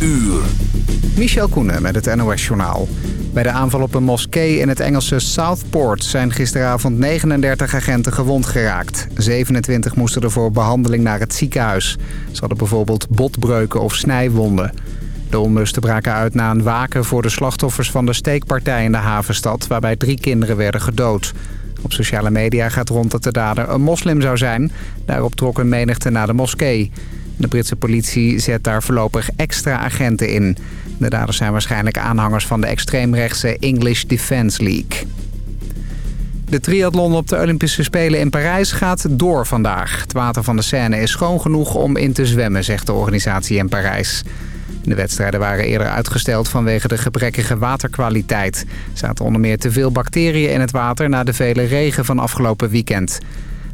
uur. Michel Koenen met het NOS-journaal. Bij de aanval op een moskee in het Engelse Southport... zijn gisteravond 39 agenten gewond geraakt. 27 moesten er voor behandeling naar het ziekenhuis. Ze hadden bijvoorbeeld botbreuken of snijwonden. De onlusten braken uit na een waken voor de slachtoffers van de steekpartij in de havenstad... waarbij drie kinderen werden gedood. Op sociale media gaat rond dat de dader een moslim zou zijn. Daarop trok een menigte naar de moskee. De Britse politie zet daar voorlopig extra agenten in. De daders zijn waarschijnlijk aanhangers van de extreemrechtse English Defence League. De triathlon op de Olympische Spelen in Parijs gaat door vandaag. Het water van de Seine is schoon genoeg om in te zwemmen, zegt de organisatie in Parijs. De wedstrijden waren eerder uitgesteld vanwege de gebrekkige waterkwaliteit. Er zaten onder meer te veel bacteriën in het water na de vele regen van afgelopen weekend.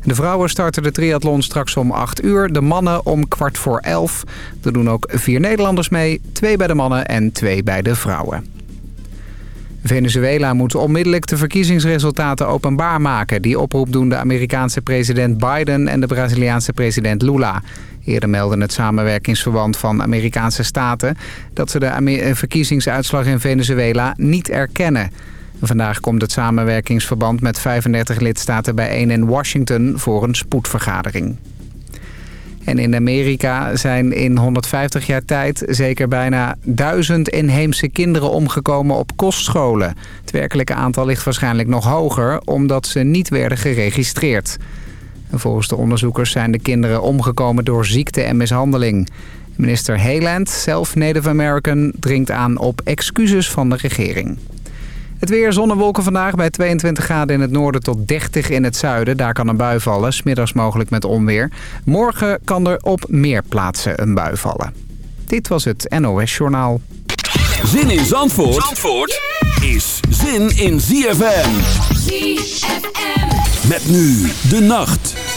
De vrouwen starten de triathlon straks om 8 uur, de mannen om kwart voor 11. Er doen ook vier Nederlanders mee, twee bij de mannen en twee bij de vrouwen. Venezuela moet onmiddellijk de verkiezingsresultaten openbaar maken. Die oproep doen de Amerikaanse president Biden en de Braziliaanse president Lula. Eerder meldde het samenwerkingsverband van Amerikaanse staten... dat ze de verkiezingsuitslag in Venezuela niet erkennen. Vandaag komt het samenwerkingsverband met 35 lidstaten bijeen in Washington voor een spoedvergadering. En in Amerika zijn in 150 jaar tijd zeker bijna duizend inheemse kinderen omgekomen op kostscholen. Het werkelijke aantal ligt waarschijnlijk nog hoger omdat ze niet werden geregistreerd. En volgens de onderzoekers zijn de kinderen omgekomen door ziekte en mishandeling. Minister Hayland, zelf Native American, dringt aan op excuses van de regering. Het weer zonnewolken vandaag bij 22 graden in het noorden tot 30 in het zuiden. Daar kan een bui vallen, smiddags mogelijk met onweer. Morgen kan er op meer plaatsen een bui vallen. Dit was het NOS Journaal. Zin in Zandvoort, Zandvoort is zin in ZFM. ZFM. Met nu de nacht.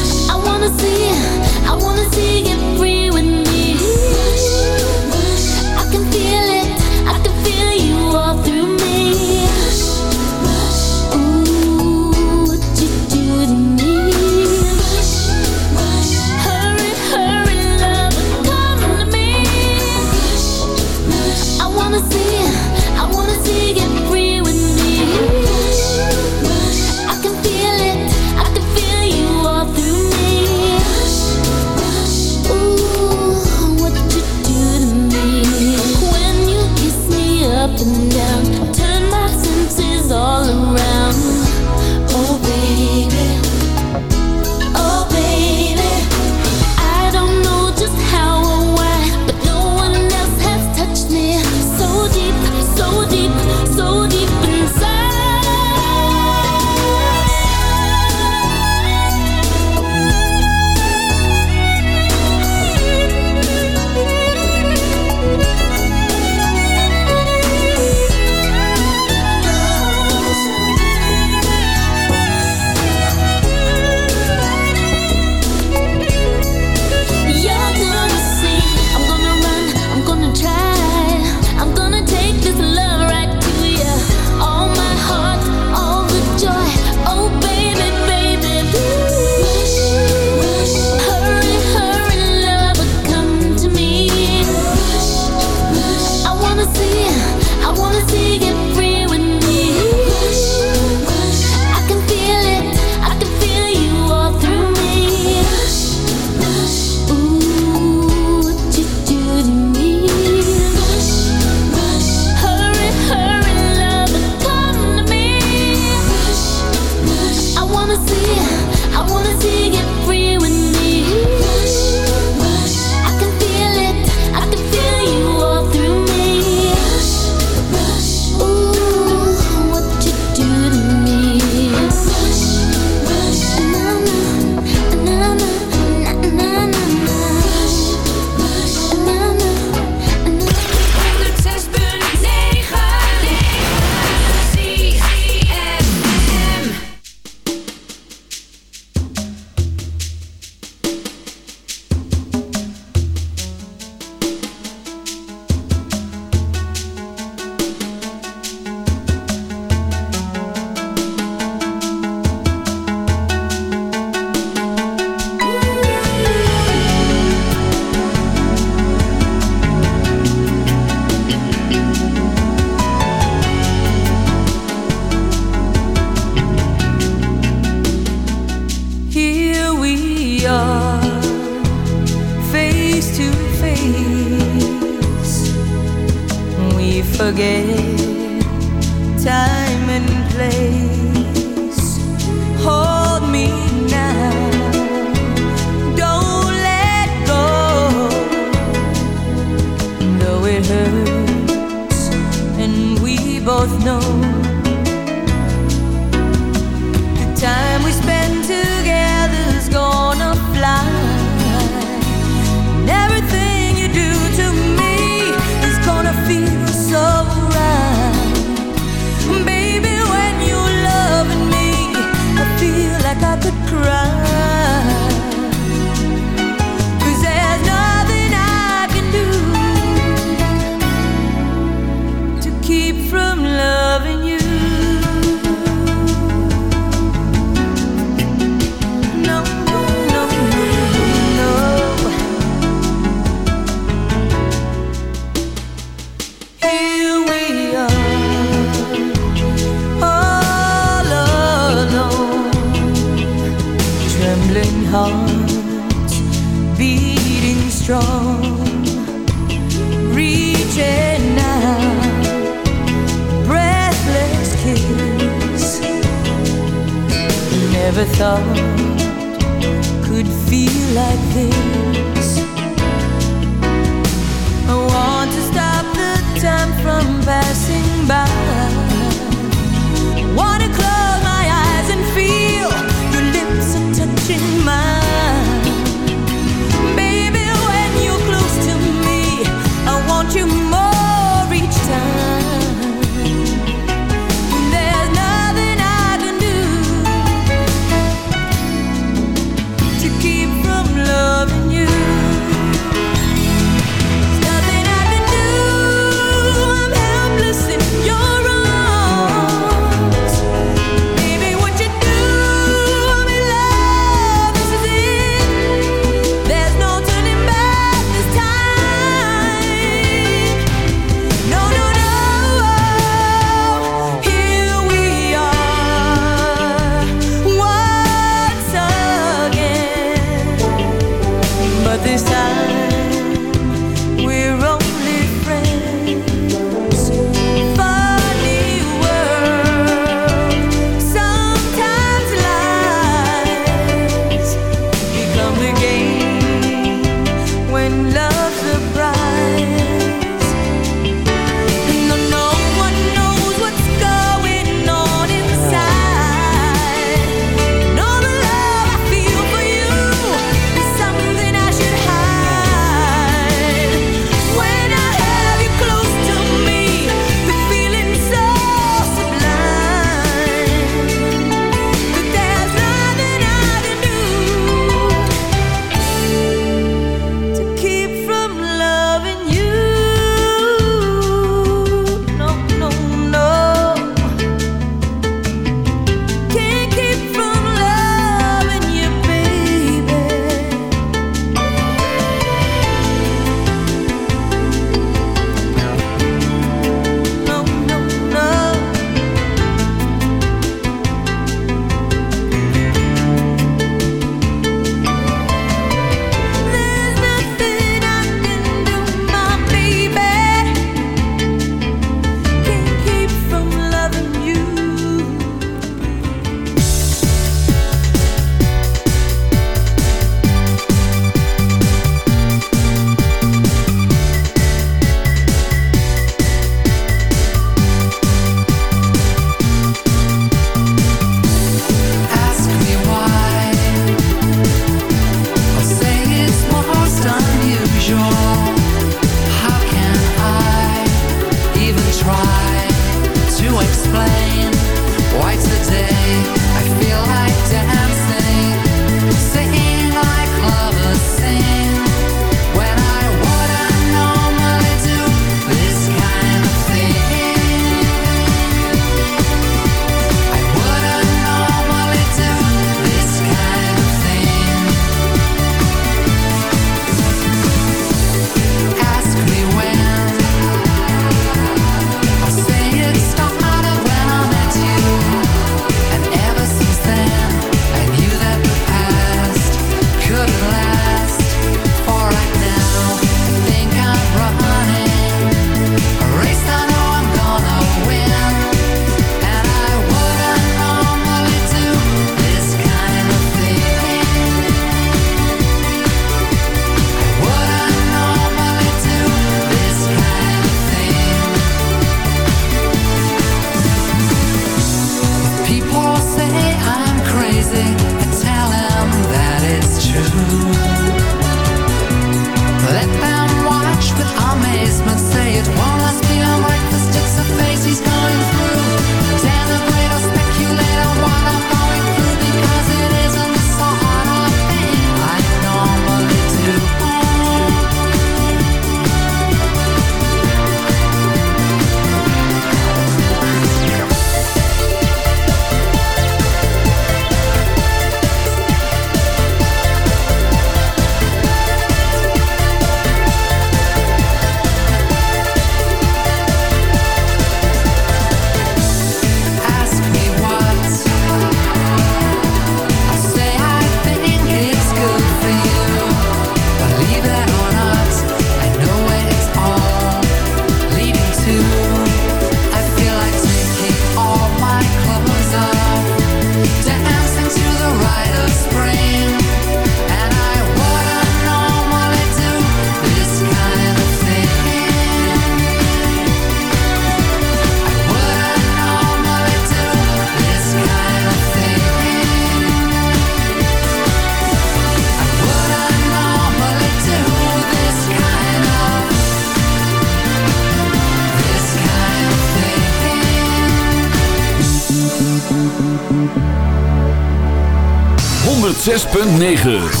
106.9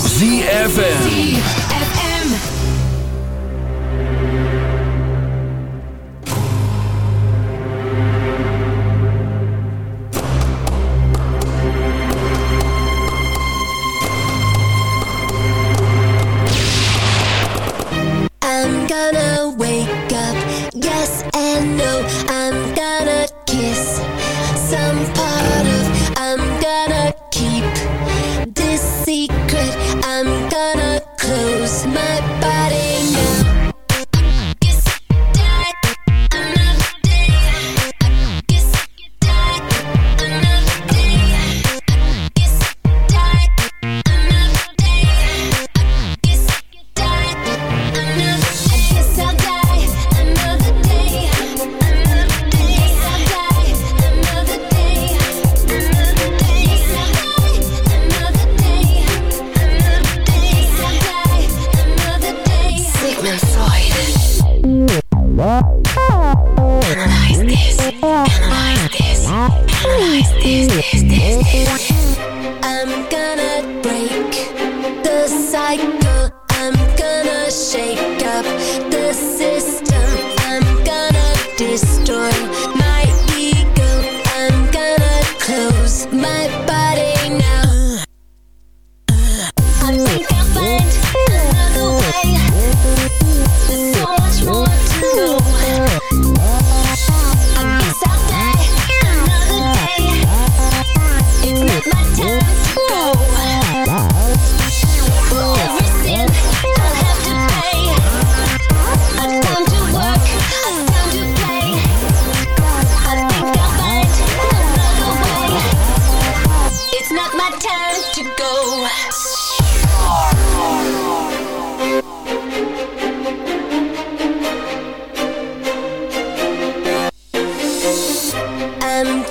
and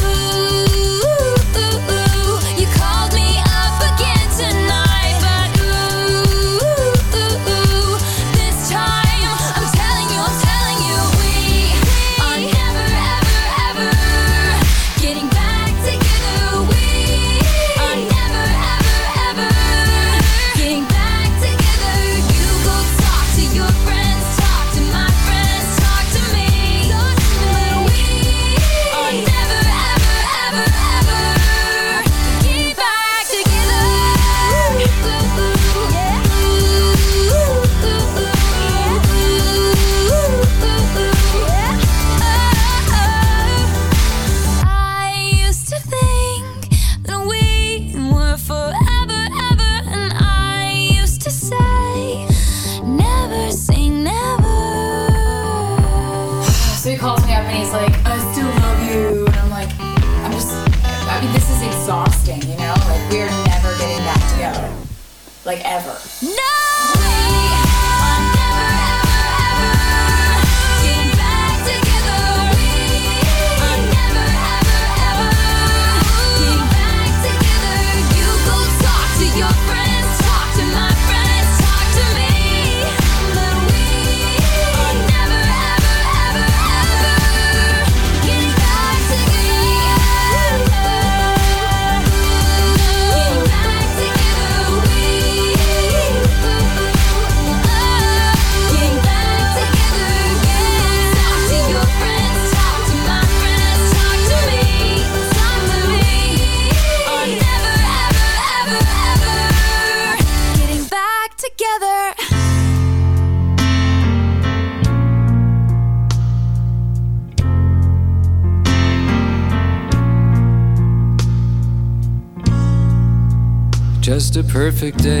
perfect day.